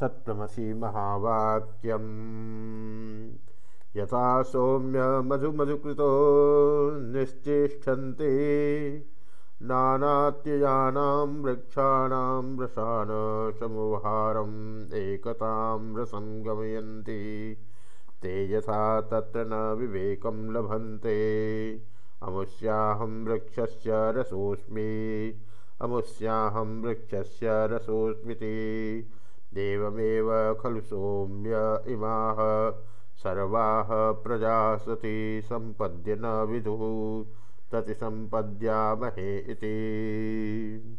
तत्वसी महावाक्यम। यथा सौम्य मधु मधुकृतो निश्चेष्टन्ते नानात्ययानां वृक्षाणां रसान समुहारम् एकतां रसं गमयन्ति ते यथा तत्र न विवेकं लभन्ते। अमुष्याहं वृक्षस्य रसोऽस्मि। अमुष्याहं वृक्षस्य रसोऽस्मिति देवमेव खलु सौम्य इमाः सर्वाः प्रजा सती संपद्य न विदुः, तति संपद्यामहे इति।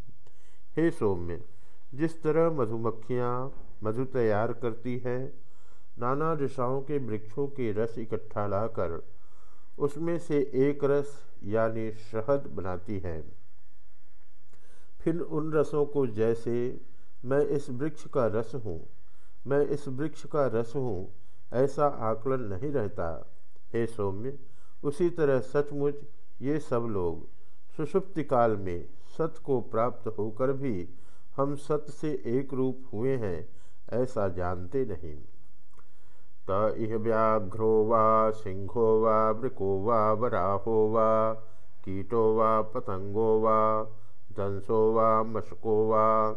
हे सौम्य, जिस तरह मधुमक्खियाँ मधु तैयार करती है, नाना दिशाओं के वृक्षों के रस इकट्ठा लाकर उसमें से एक रस यानी शहद बनाती है। फिर उन रसों को जैसे मैं इस वृक्ष का रस हूँ। मैं इस वृक्ष का रस हूँ। ऐसा आकलन नहीं रहता। हे सौम्य, उसी तरह सचमुच ये सब लोग सुषुप्ति काल में सत को प्राप्त होकर भी हम सत्य से एक रूप हुए हैं, ऐसा जानते नहीं। त इह व्याघ्रो वा, सिंहो वा, वृको वा, वराहो वा, कीटो वा, पतंगो वा, दंसो वा, मशको वा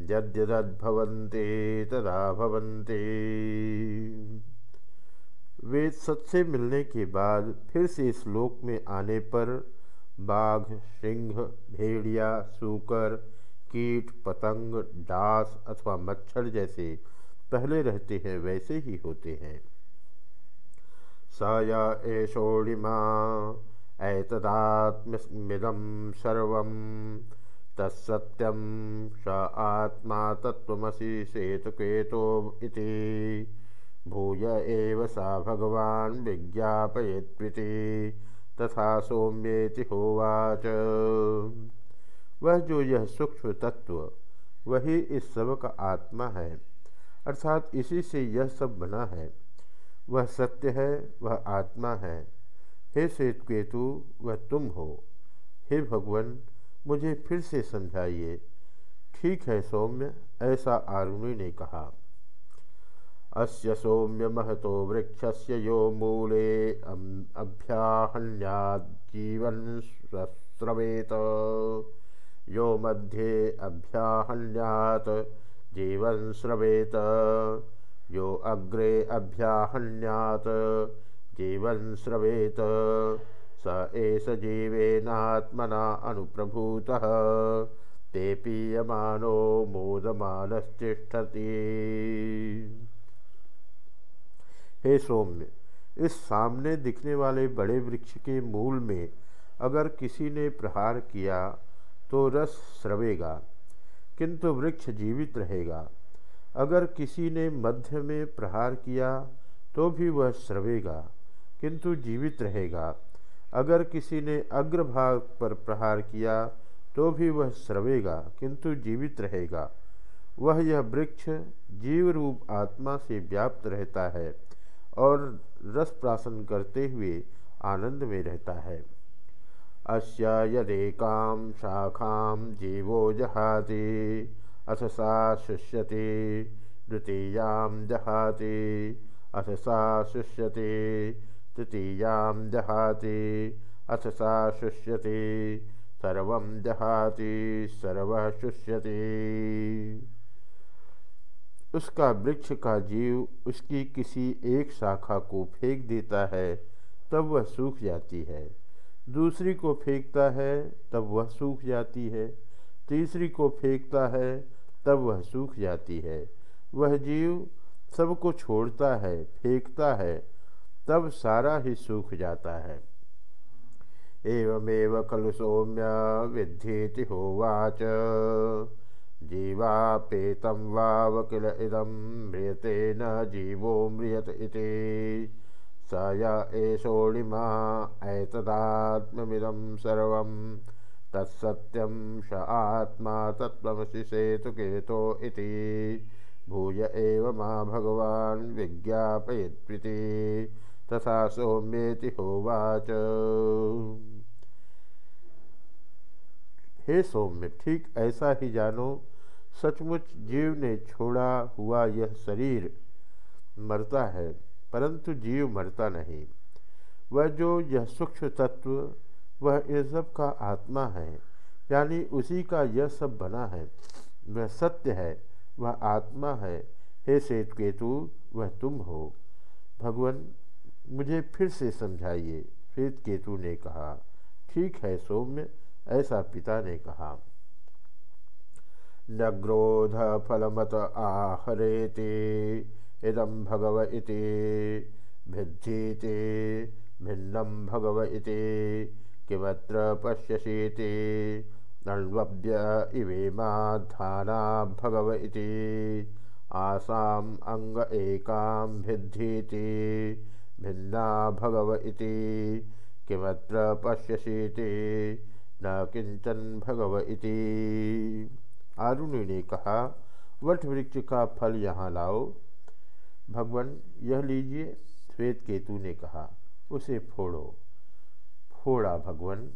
यद्यदद्भवन्ते तदा भवन्ते। वेद सत्य मिलने के बाद फिर से श्लोक में आने पर बाघ, सिंह, भेड़िया, सूकर, कीट, पतंग, डास अथवा मच्छर जैसे पहले रहते हैं, वैसे ही होते हैं। साया एषोणिमा ऐतदात्म्यदम सर्व तत्सत्यम स आत्मा तत्वसी सेतुकेतो भूय एव सा भगवान् विज्ञापयत्विति। तथा सौम्येति होवाच। वह जो यह सूक्ष्म तत्व, वही इस सब का आत्मा है। अर्थात इसी से यह सब बना है। वह सत्य है, वह आत्मा है। हे सेतुकेतु, वह तुम हो। हे भगवान मुझे फिर से समझाइए। ठीक है सौम्य, ऐसा आरुणि ने कहा। अस्य सौम्य महतो वृक्षस्य यो मूले अभ्याहण्याजीवन स्रवेत यो मध्ये अभ्याहण्यात जीवन स्रवेत। यो अग्रे अभ्याहण्यात जीवन स्रवेत। स एष जीवेनात्मना अनुप्रभूतः। ते पीयमानो मोदमानश्चिष्ठति। हे सौम्य, इस सामने दिखने वाले बड़े वृक्ष के मूल में अगर किसी ने प्रहार किया तो रस स्रवेगा, किंतु वृक्ष जीवित रहेगा। अगर किसी ने मध्य में प्रहार किया तो भी वह स्रवेगा, किंतु जीवित रहेगा। अगर किसी ने अग्रभाग पर प्रहार किया तो भी वह स्रवेगा किंतु जीवित रहेगा। वह यह वृक्ष जीव रूप आत्मा से व्याप्त रहता है और रस प्राशन करते हुए आनंद में रहता है। अस्य यदेकां शाखां जीवो जहाति, अथ सा शुष्यति, द्वितीयां जहाति, अथ सा शुष्यति। तृतीयां जहाति अथ सा शुष्यति। सर्व जहाति सर्व शुष्यति। उसका वृक्ष का जीव उसकी किसी एक शाखा को फेंक देता है, तब वह सूख जाती है। दूसरी को फेंकता है, तब वह सूख जाती है। तीसरी को फेंकता है, तब वह सूख जाती है। वह जीव सबको छोड़ता है, फेंकता है तब सारा ही सूख जाता है। एवमेव खलु सौम्य विद्धि होवाच जीवापेतं वाव किल इदं म्रियते न जीवो म्रियत इति। स य एषोणिमा एतदात्ममिदं सर्वं। स आत्मा तत्त्वमसि सेतुकेतो इति। भूय एव मा भगवान् तथा सौम्येति होवाच। हे सौम्य, ठीक ऐसा ही जानो, सचमुच जीव ने छोड़ा हुआ यह शरीर मरता है, परंतु जीव मरता नहीं। वह जो यह सूक्ष्म तत्व, वह इन सब का आत्मा है, यानी उसी का यह सब बना है, वह सत्य है, वह आत्मा है, हे श्वेत केतु वह तुम हो। भगवान मुझे फिर से समझाइए श्वेत केतु ने कहा, ठीक है सौम्य, ऐसा पिता ने कहा। न क्रोध फलमत आहरेते इदम भगव इति, भिद्येते भिन्नम भगव इति, किमत्र पश्यसीते, नण्वभ्य इवेमाधाना भगव इति, आसाम अंग एकां भिद्धीति भिन्ना भगव इति। किमत्र पश्यसीति न किंचन भगव इति। आरुणि ने कहा, वट वृक्ष का फल यहाँ लाओ? भगवान, यह लीजिए श्वेत केतु ने कहा, उसे फोड़ो। फोड़ा भगवान,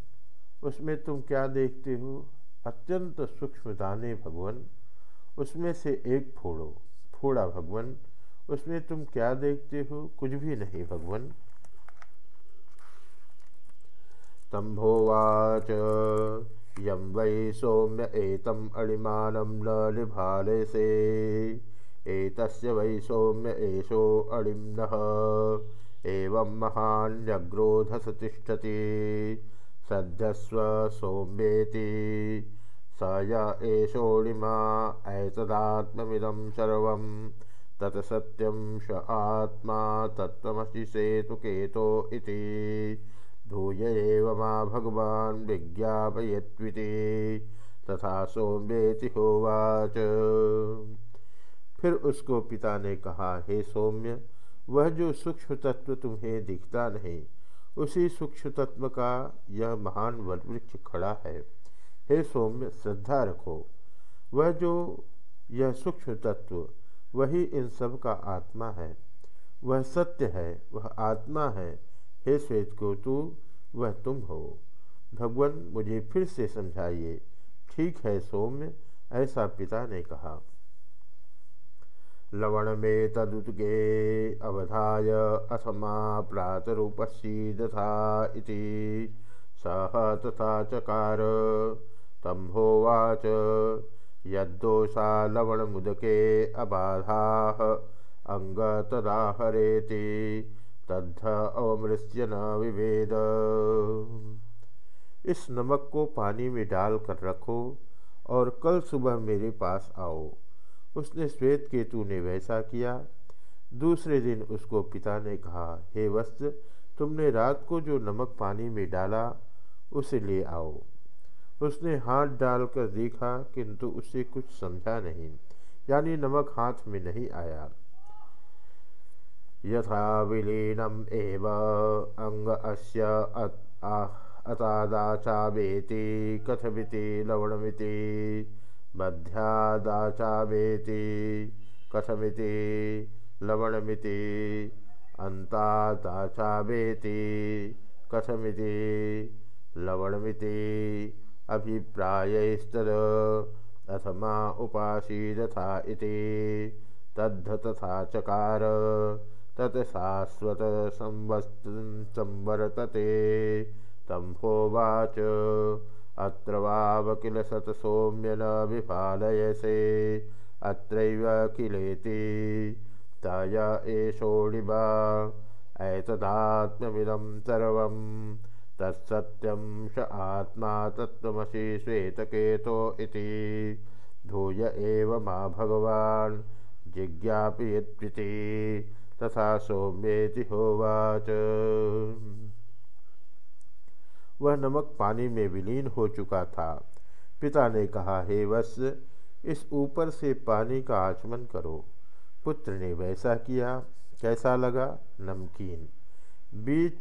उसमें तुम क्या देखते हो? अत्यंत सूक्ष्म दाने भगवान, उसमें से एक फोड़ो। फोड़ा भगवान उसमें तुम क्या देखते हो? कुछ भी नहीं, भगवान। तंभोवाच यम वै सौम्य एतम अणिमानं न से। एतस्य वै सौम्य एषो अणिम्नः। एवं महान्यग्रोधस तिष्ठति सद्यस्व सौम्येति। स य एषोणिमा सर्वं तत्सत्यं स आत्मा तत्त्वमसि सेतुकेतो इति। भूय एव मा भगवान् विज्ञापयत्विति तथा सौम्येति होवाच। फिर उसको पिता ने कहा, हे सौम्य, वह जो सूक्ष्म तत्व तुम्हें दिखता नहीं, उसी सूक्ष्म तत्व का यह महान वृक्ष खड़ा है। हे सौम्य, श्रद्धा रखो। वह जो यह सूक्ष्म तत्व वही इन सब का आत्मा है। वह सत्य है, वह आत्मा है। हे श्वेत को तू वह तुम हो। भगवान, मुझे फिर से समझाइए। ठीक है सौम्य, ऐसा पिता ने कहा। लवण में तदुतगे अवधाय अथमा प्रातरूपसीदथा इति। सह तथा चकार तम्भोवाच यद्दोषा लवणमुदके अबाधाः अंग तदाहरेति तद्ध अवमृश्य न विभेद। इस नमक को पानी में डाल कर रखो और कल सुबह मेरे पास आओ। उसने श्वेत केतु ने वैसा किया। दूसरे दिन उसको पिता ने कहा, हे वस्त्र, तुमने रात को जो नमक पानी में डाला, उसे ले आओ। उसने हाथ डालकर देखा, किंतु उसे कुछ समझा नहीं, यानी नमक हाथ में नहीं आया। यथा विलीनम एव अंग अस्य अतादाचावेति, कथमिति, लवणमिति, मध्यादाचावेति, कथमिति, लवणमिति, अन्तादाचावेति, कथमिति, लवणमिति अभिप्रायस्तद अथमा उपासीदथा इति। तद्ध तथा चकार तत्शाश्वत संवर्तते। तम्भोवाच अत्र वाव किल सौम्य न विफालयसे अत्रैव किलेति तय एषोणिबा एतदात्ममिदं सर्वं तत्सत्यं स आत्मा तत्त्वमसि श्वेतकेतो इति। धूय एव मा भगवान् जिज्ञापयत्विति तथा सौम्येति होवाच। वह नमक पानी में विलीन हो चुका था। पिता ने कहा, हे वत्स, इस ऊपर से पानी का आचमन करो। पुत्र ने वैसा किया, कैसा लगा? नमकीन। बीच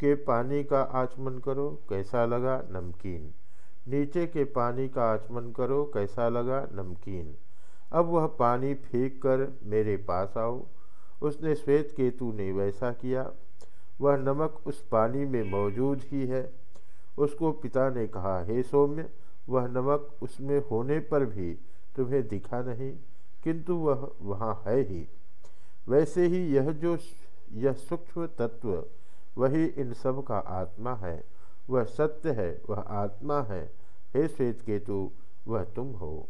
के पानी का आचमन करो, कैसा लगा? नमकीन। नीचे के पानी का आचमन करो, कैसा लगा? नमकीन। अब वह पानी फेंक कर मेरे पास आओ। उसने श्वेत केतु ने वैसा किया। वह नमक उस पानी में मौजूद ही है। उसको पिता ने कहा, हे सौम्य, वह नमक उसमें होने पर भी तुम्हें दिखा नहीं, किंतु वह वहाँ है ही। वैसे ही यह जो, यह सूक्ष्म तत्व वही इन सब का आत्मा है। वह सत्य है, वह आत्मा है। हे श्वेत केतु वह तुम हो।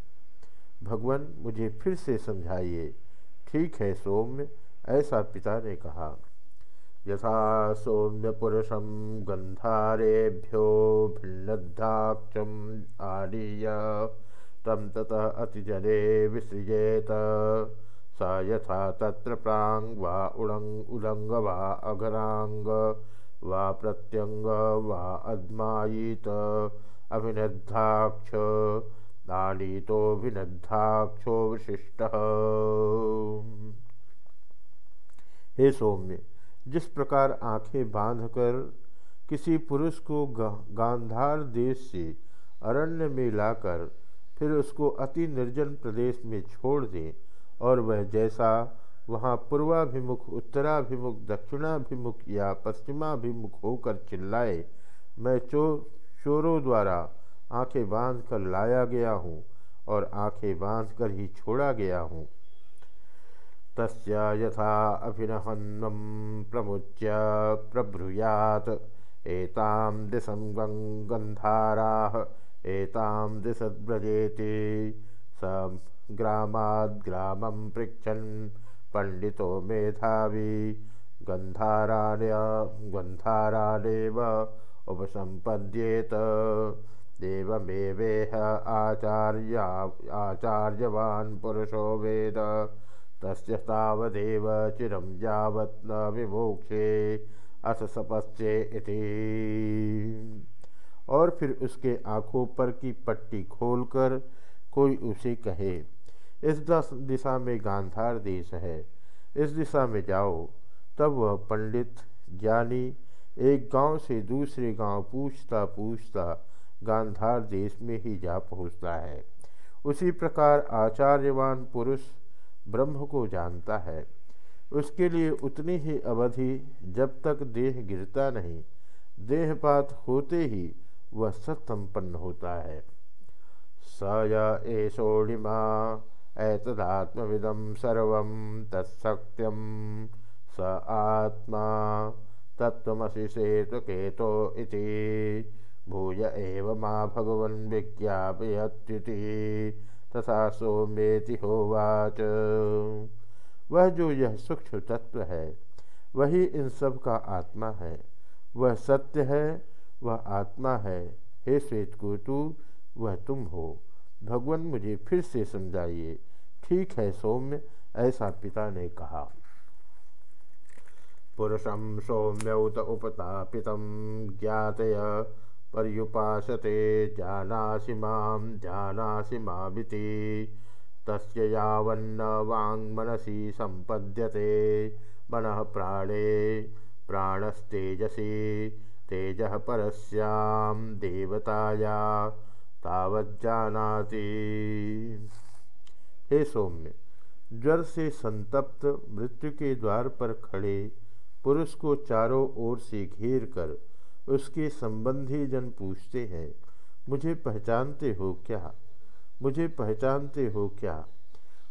भगवान, मुझे फिर से समझाइए। ठीक है सौम्य, ऐसा पिता ने कहा। यथा सौम्य पुरुषम गंधारेभ्यो भिन्नदाक्षम आनीय। तम ततः अतिजले विसृजेत। स यथा तत्र प्रांग वा उड़ंग उलंग वा अघरांग वा प्रत्यंग वा अद्मायित अभिनद्धाक्ष नालीतोभिनद्धाक्षो विशिष्ट। हे सौम्य, जिस प्रकार आँखें बांधकर किसी पुरुष को गांधार देश से अरण्य में लाकर फिर उसको अति निर्जन प्रदेश में छोड़ दें और वह जैसा वहाँ पूर्वाभिमुख, उत्तराभिमुख, दक्षिणाभिमुख या पश्चिमाभिमुख होकर चिल्लाए, मैं चो, चोरों द्वारा आँखें बाँध कर लाया गया हूँ और आँखें बाँध कर ही छोड़ा गया हूँ। तस्य यथा अभिनहन्वं प्रमुच्य प्रब्रूयात् एतां दिशं गन्धाराः, एतां दिशद्व्रजेति स ग्रामाद्ग्रामं पृच्छन् पण्डितो मेधावी। गन्धाराय गन्धारानेव उपसम्पद्येत। देवमेवेह आचार्या आचार्यवान् पुरुषो वेद। तस्य तावदेव चिरं यावत् न विमोक्षे। अथ सपस्ये इति। और फिर उसके आँखों पर की पट्टी खोलकर कोई उसे कहे इस दिशा में गांधार देश है। इस दिशा में जाओ, तब वह पंडित ज्ञानी एक गाँव से दूसरे गाँव पूछता पूछता गांधार देश में ही जा पहुँचता है। उसी प्रकार आचार्यवान पुरुष ब्रह्म को जानता है। उसके लिए उतनी ही अवधि जब तक देह गिरता नहीं, देहपात होते ही वह सत्संपन्न होता है। स येषोणिमा ऐतदात्मविदम सर्व तत्सत्यम स आत्मा तत्वमसि सेतुकेतो इति। भूय एव माँ भगवन् विज्ञापयत्युति। तथा सोमेति होवाच। वह जो यह सूक्ष्म तत्व है, वही इन सब का आत्मा है। वह सत्य है, वह आत्मा है। हे श्वेत कुतु वह तुम हो। भगवान मुझे फिर से समझाइए, ठीक है सौम्य, ऐसा पिता ने कहा। पुरुषम सौम्यौत उपतापित, ज्ञातय पर्युपासते, जानासि माँ, जानासि मामिति। तस्य यावन्न वाङ्मनसि सम्पद्यते, मनः प्राणे, प्राणस्तेजसि, तेजः परस्यां देवताया। तावज्जानाति हे सौम्य ज्वर से संतप्त मृत्यु के द्वार पर खड़े पुरुष को चारों ओर से घेर कर उसके संबंधी जन पूछते हैं, मुझे पहचानते हो क्या? मुझे पहचानते हो क्या?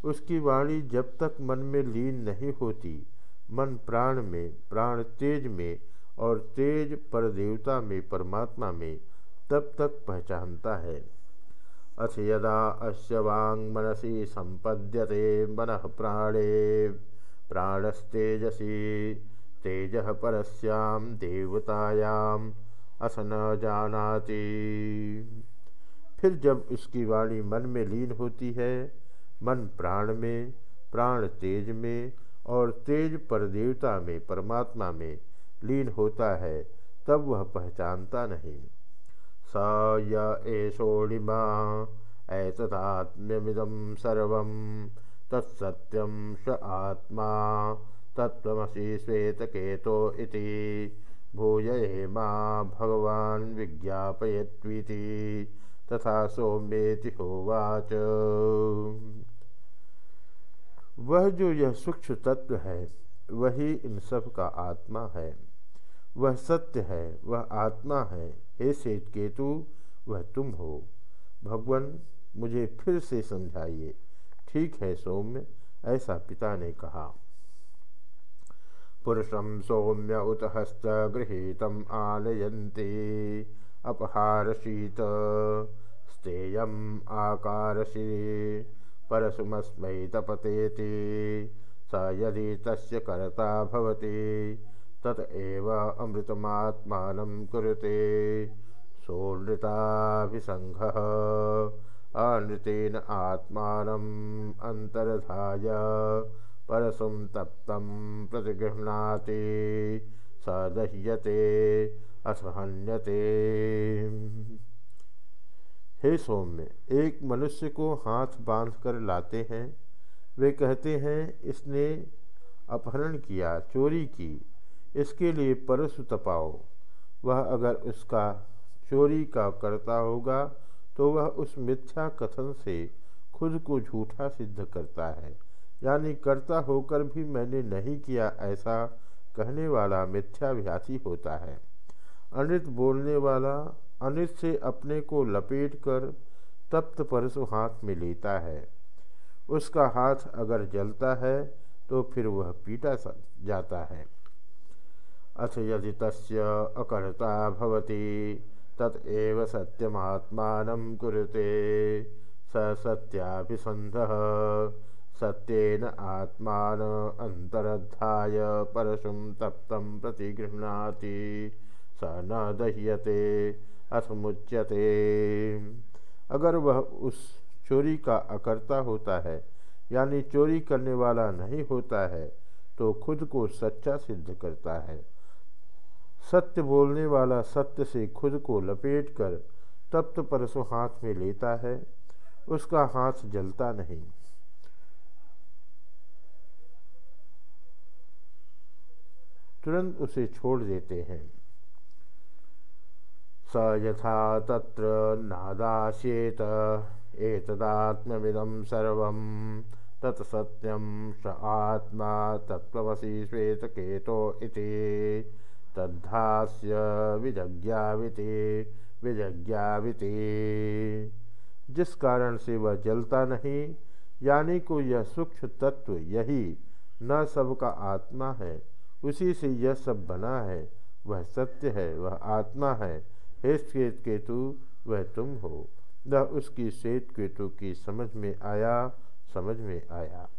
उसकी वाणी जब तक मन में लीन नहीं होती, मन प्राण में, प्राण तेज में और तेज पर देवता में, परमात्मा में तब तक पहचानता है। अथ यदा अस्य वांग मनसी संपद्यते मन प्राणे, प्राणस्तेजसी तेज परस्याम देवतायाम अस न जानाति। फिर जब उसकी वाणी मन में लीन होती है, मन प्राण में, प्राण तेज में और तेज पर देवता में, परमात्मा में लीन होता है, तब वह पहचानता नहीं। स येषोणिमा ऐतदात्म्यमिदं सर्व तत्सत्यम स आत्मा तत्वमसि श्वेतकेतो इति। भूय हेमा भगवान् विज्ञापयत्वीति तथा सौम्येति होवाच। वह जो यह सूक्ष्म तत्व है, वही इन सब का आत्मा है। वह सत्य है, वह आत्मा है हे श्वेत केतु वह तुम हो। भगवान, मुझे फिर से समझाइए। ठीक है सौम्य, ऐसा पिता ने कहा। पुरुषम सौम्य उत हस्त गृहीत आनयंती अपहारशीत स्तेय आकारशी। परशुमस्मै तपतेति। स यदि तस्य कर्ता भवति तत एव अमृतमात्मानं कुरुते। सोनृताभिसङ्घः अनृतेन आत्मानम् अन्तर्धाय। परशुं तप्तं प्रतिगृह्णाति। स दह्यते असहन्यते। हे सौम्य, एक मनुष्य को हाथ बाँध कर लाते हैं। वे कहते हैं, इसने अपहरण किया, चोरी की। इसके लिए परशु तपाओ। वह अगर उसका चोरी का करता होगा तो वह उस मिथ्या कथन से खुद को झूठा सिद्ध करता है। यानी करता होकर भी मैंने नहीं किया ऐसा कहने वाला मिथ्याभ्यासी होता है। अनित बोलने वाला, अनित से अपने को लपेट कर तप्त परसु हाथ में लेता है। उसका हाथ अगर जलता है तो फिर वह पीटा जाता है। अथ यदि तस्य अकर्ता भवति। तत्व सत्यमात्मानं कुरुते। स सत्याभिसन्धः सत्येन आत्मान अंतरध्याय परशुं तप्तं प्रतिगृह्णाति। स न दह्यते, अथ मुच्यते। अगर वह उस चोरी का अकर्ता होता है, यानी चोरी करने वाला नहीं होता है तो खुद को सच्चा सिद्ध करता है। सत्य बोलने वाला सत्य से खुद को लपेट कर तप्त परसो हाथ में लेता है, उसका हाथ जलता नहीं। तुरंत उसे छोड़ देते हैं। स यथा तत्र नादाश्येत एतदात्मविदं सर्वं तत्सत्यं स आत्मा तत्त्वमसि श्वेतकेतो इति। तद्धास्य विजज्ञाविति विजज्ञाविति। जिस कारण से वह जलता नहीं, यानी को यह सूक्ष्म तत्व यही न सबका आत्मा है, उसी से यह सब बना है, वह सत्य है, वह आत्मा है। हे श्वेत केतु, वह तुम हो। न उसकी श्वेत केतु की समझ में आया, समझ में आया।